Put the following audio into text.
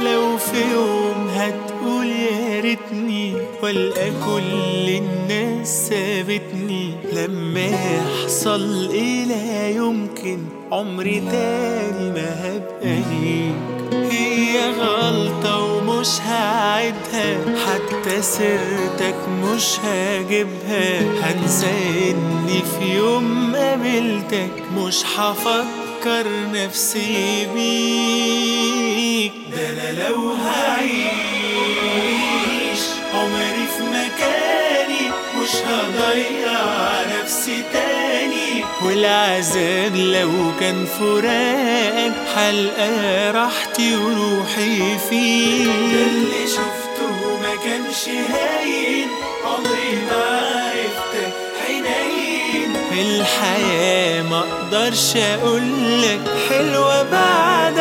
لو في يوم هتقول يا ريتني والقى كل الناس سابتني. لما يحصل إيه لا يمكن عمري تاني ما هبقى ليك. هي غلطة ومش هعيدها حتى سيرتك مش هجيبها. هنسى إني في يوم قابلتك مش هفكر نفسي بيك. ده أنا لو هعيش مش هضيع نفسي تاني. والعذاب لو كان فراق حلقة راحتي وروحي فيه. ده اللي شفته ما كانش هاين عمري ما عرفتك حنين الحياة ما أقدرش أقولك حلوة بعد